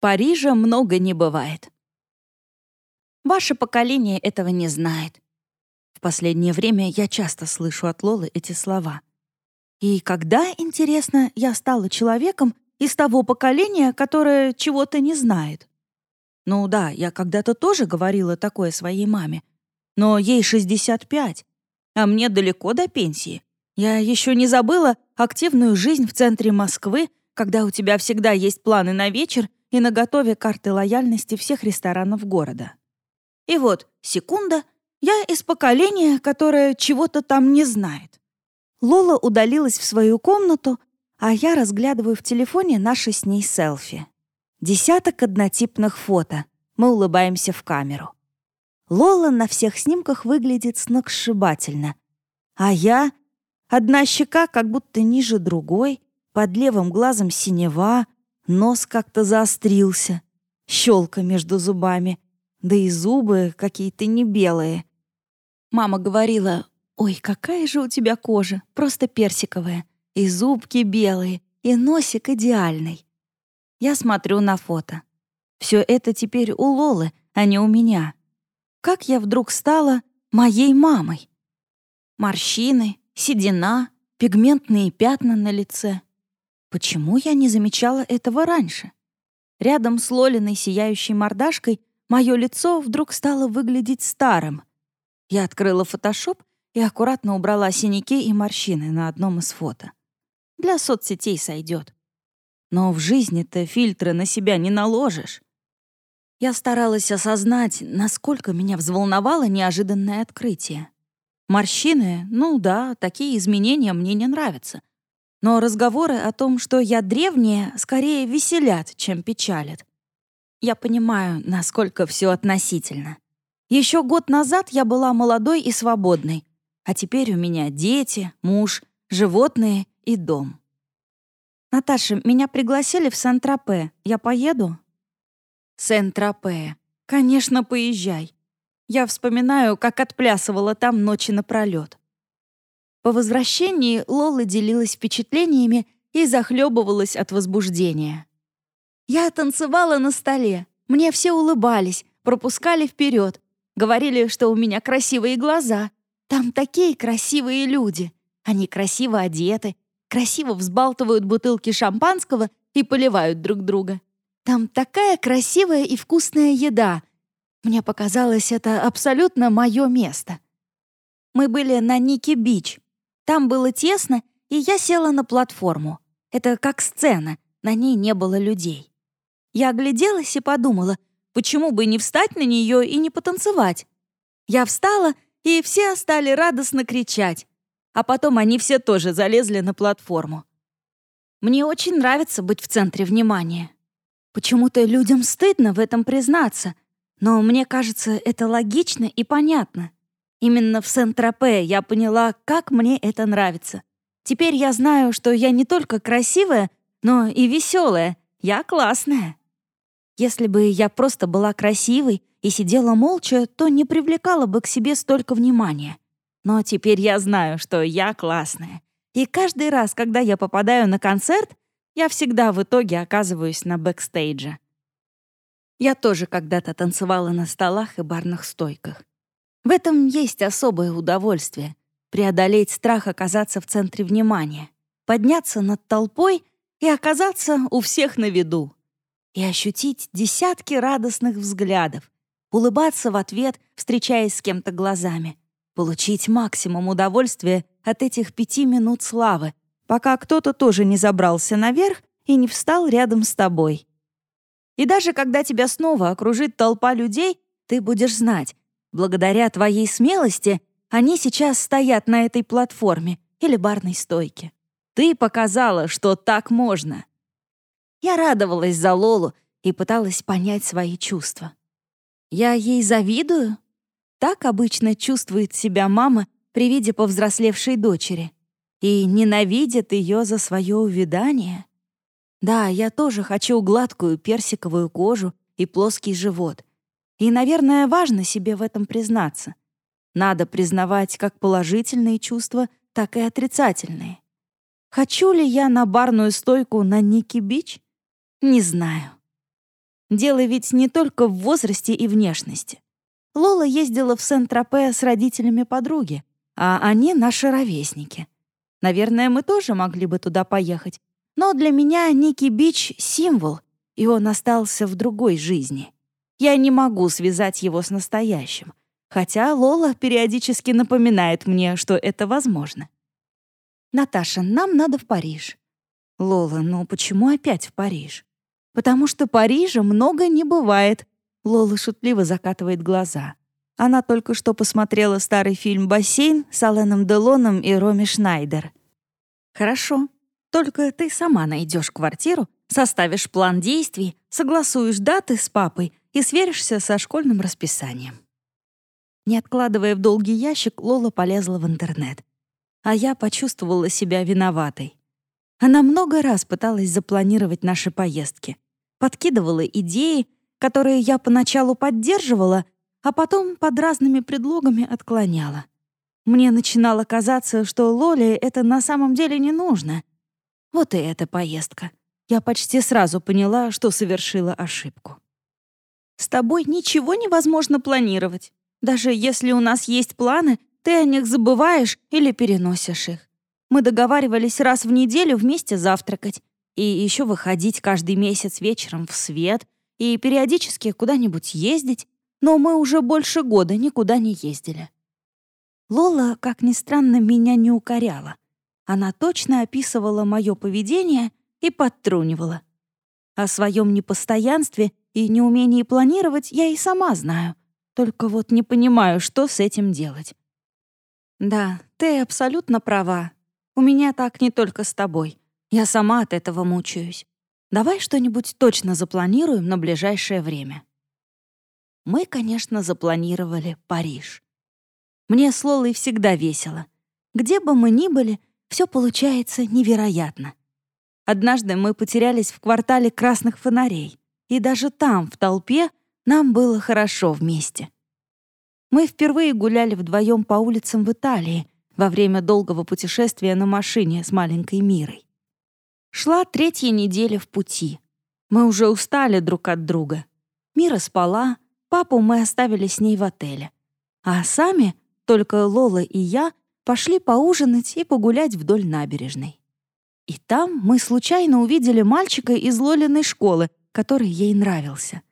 Парижа много не бывает. Ваше поколение этого не знает. В последнее время я часто слышу от Лолы эти слова. И когда, интересно, я стала человеком из того поколения, которое чего-то не знает? Ну да, я когда-то тоже говорила такое своей маме. Но ей 65, а мне далеко до пенсии. Я еще не забыла активную жизнь в центре Москвы, когда у тебя всегда есть планы на вечер и наготове карты лояльности всех ресторанов города. И вот, секунда, я из поколения, которое чего-то там не знает. Лола удалилась в свою комнату, а я разглядываю в телефоне наши с ней селфи. Десяток однотипных фото. Мы улыбаемся в камеру. Лола на всех снимках выглядит сногсшибательно. А я... Одна щека как будто ниже другой, под левым глазом синева, нос как-то заострился, щелка между зубами, да и зубы какие-то не белые. Мама говорила, «Ой, какая же у тебя кожа, просто персиковая, и зубки белые, и носик идеальный». Я смотрю на фото. Все это теперь у Лолы, а не у меня. Как я вдруг стала моей мамой? Морщины, седина, пигментные пятна на лице. Почему я не замечала этого раньше? Рядом с Лолиной сияющей мордашкой мое лицо вдруг стало выглядеть старым. Я открыла фотошоп и аккуратно убрала синяки и морщины на одном из фото. Для соцсетей сойдет. Но в жизни-то фильтры на себя не наложишь. Я старалась осознать, насколько меня взволновало неожиданное открытие. Морщины, ну да, такие изменения мне не нравятся. Но разговоры о том, что я древняя, скорее веселят, чем печалят. Я понимаю, насколько все относительно. Еще год назад я была молодой и свободной, а теперь у меня дети, муж, животные и дом. «Наташа, меня пригласили в Сент-Тропе. Я поеду?» «Сент-Тропе. Конечно, поезжай. Я вспоминаю, как отплясывала там ночи напролет. По возвращении Лола делилась впечатлениями и захлебывалась от возбуждения. Я танцевала на столе. Мне все улыбались, пропускали вперед, говорили, что у меня красивые глаза. Там такие красивые люди. Они красиво одеты, красиво взбалтывают бутылки шампанского и поливают друг друга. Там такая красивая и вкусная еда. Мне показалось, это абсолютно мое место. Мы были на Ники-Бич. Там было тесно, и я села на платформу. Это как сцена, на ней не было людей. Я огляделась и подумала, почему бы не встать на нее и не потанцевать. Я встала, и все стали радостно кричать а потом они все тоже залезли на платформу. Мне очень нравится быть в центре внимания. Почему-то людям стыдно в этом признаться, но мне кажется, это логично и понятно. Именно в Сент-Тропе я поняла, как мне это нравится. Теперь я знаю, что я не только красивая, но и веселая. Я классная. Если бы я просто была красивой и сидела молча, то не привлекала бы к себе столько внимания. Но теперь я знаю, что я классная. И каждый раз, когда я попадаю на концерт, я всегда в итоге оказываюсь на бэкстейдже. Я тоже когда-то танцевала на столах и барных стойках. В этом есть особое удовольствие — преодолеть страх оказаться в центре внимания, подняться над толпой и оказаться у всех на виду. И ощутить десятки радостных взглядов, улыбаться в ответ, встречаясь с кем-то глазами — получить максимум удовольствия от этих пяти минут славы, пока кто-то тоже не забрался наверх и не встал рядом с тобой. И даже когда тебя снова окружит толпа людей, ты будешь знать, благодаря твоей смелости они сейчас стоят на этой платформе или барной стойке. Ты показала, что так можно. Я радовалась за Лолу и пыталась понять свои чувства. Я ей завидую? Так обычно чувствует себя мама при виде повзрослевшей дочери и ненавидит ее за свое увядание. Да, я тоже хочу гладкую персиковую кожу и плоский живот. И, наверное, важно себе в этом признаться. Надо признавать как положительные чувства, так и отрицательные. Хочу ли я на барную стойку на Ники-Бич? Не знаю. Дело ведь не только в возрасте и внешности. Лола ездила в Сент-Тропе с родителями подруги, а они наши ровесники. Наверное, мы тоже могли бы туда поехать. Но для меня Ники Бич — символ, и он остался в другой жизни. Я не могу связать его с настоящим. Хотя Лола периодически напоминает мне, что это возможно. «Наташа, нам надо в Париж». «Лола, ну почему опять в Париж?» «Потому что Парижа много не бывает», — Лола шутливо закатывает глаза. Она только что посмотрела старый фильм «Бассейн» с Аленом Делоном и Роми Шнайдер. «Хорошо. Только ты сама найдешь квартиру, составишь план действий, согласуешь даты с папой и сверишься со школьным расписанием». Не откладывая в долгий ящик, Лола полезла в интернет. А я почувствовала себя виноватой. Она много раз пыталась запланировать наши поездки. Подкидывала идеи, которые я поначалу поддерживала, а потом под разными предлогами отклоняла. Мне начинало казаться, что Лоле это на самом деле не нужно. Вот и эта поездка. Я почти сразу поняла, что совершила ошибку. «С тобой ничего невозможно планировать. Даже если у нас есть планы, ты о них забываешь или переносишь их. Мы договаривались раз в неделю вместе завтракать и еще выходить каждый месяц вечером в свет и периодически куда-нибудь ездить, но мы уже больше года никуда не ездили. Лола, как ни странно, меня не укоряла. Она точно описывала мое поведение и подтрунивала. О своем непостоянстве и неумении планировать я и сама знаю — только вот не понимаю, что с этим делать. Да, ты абсолютно права. У меня так не только с тобой. Я сама от этого мучаюсь. Давай что-нибудь точно запланируем на ближайшее время. Мы, конечно, запланировали Париж. Мне с Лолой всегда весело. Где бы мы ни были, все получается невероятно. Однажды мы потерялись в квартале красных фонарей, и даже там, в толпе, нам было хорошо вместе. Мы впервые гуляли вдвоем по улицам в Италии во время долгого путешествия на машине с маленькой Мирой. Шла третья неделя в пути. Мы уже устали друг от друга. Мира спала, папу мы оставили с ней в отеле. А сами, только Лола и я, пошли поужинать и погулять вдоль набережной. И там мы случайно увидели мальчика из Лолиной школы, который ей нравился.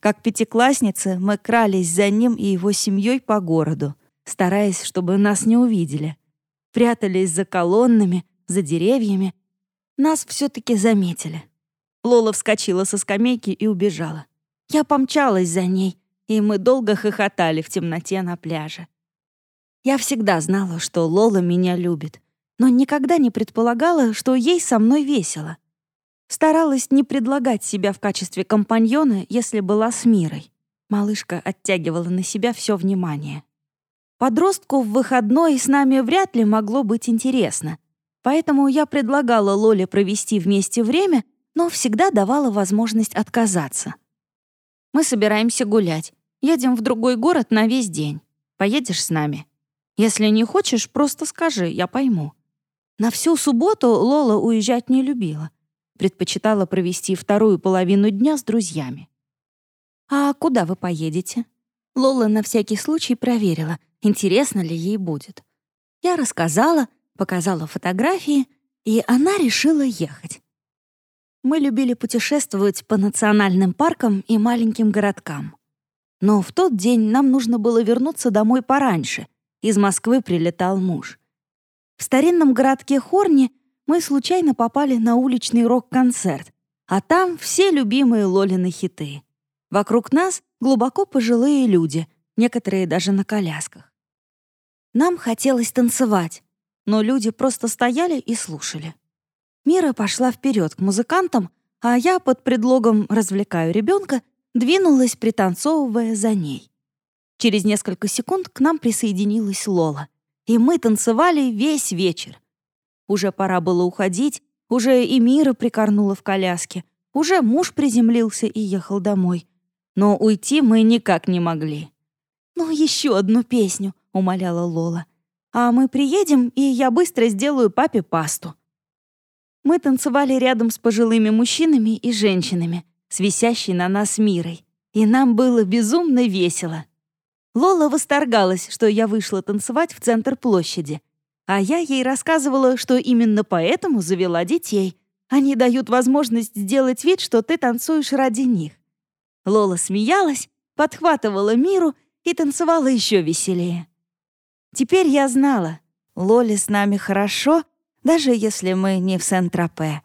Как пятиклассницы мы крались за ним и его семьей по городу, стараясь, чтобы нас не увидели. Прятались за колоннами, за деревьями. Нас все-таки заметили. Лола вскочила со скамейки и убежала. Я помчалась за ней, и мы долго хохотали в темноте на пляже. Я всегда знала, что Лола меня любит, но никогда не предполагала, что ей со мной весело. Старалась не предлагать себя в качестве компаньона, если была с Мирой. Малышка оттягивала на себя все внимание. Подростку в выходной с нами вряд ли могло быть интересно, поэтому я предлагала Лоле провести вместе время, но всегда давала возможность отказаться. «Мы собираемся гулять. Едем в другой город на весь день. Поедешь с нами? Если не хочешь, просто скажи, я пойму». На всю субботу Лола уезжать не любила — предпочитала провести вторую половину дня с друзьями. «А куда вы поедете?» Лола на всякий случай проверила, интересно ли ей будет. Я рассказала, показала фотографии, и она решила ехать. Мы любили путешествовать по национальным паркам и маленьким городкам. Но в тот день нам нужно было вернуться домой пораньше. Из Москвы прилетал муж. В старинном городке Хорни мы случайно попали на уличный рок-концерт, а там все любимые Лолины хиты. Вокруг нас глубоко пожилые люди, некоторые даже на колясках. Нам хотелось танцевать, но люди просто стояли и слушали. Мира пошла вперед к музыкантам, а я под предлогом «развлекаю ребенка» двинулась, пританцовывая за ней. Через несколько секунд к нам присоединилась Лола, и мы танцевали весь вечер. Уже пора было уходить, уже и Мира прикорнула в коляске, уже муж приземлился и ехал домой. Но уйти мы никак не могли. «Ну, еще одну песню», — умоляла Лола. «А мы приедем, и я быстро сделаю папе пасту». Мы танцевали рядом с пожилыми мужчинами и женщинами, с висящей на нас мирой, и нам было безумно весело. Лола восторгалась, что я вышла танцевать в центр площади, а я ей рассказывала, что именно поэтому завела детей. Они дают возможность сделать вид, что ты танцуешь ради них. Лола смеялась, подхватывала миру и танцевала еще веселее. Теперь я знала, Лоле с нами хорошо, даже если мы не в Сент-Тропе.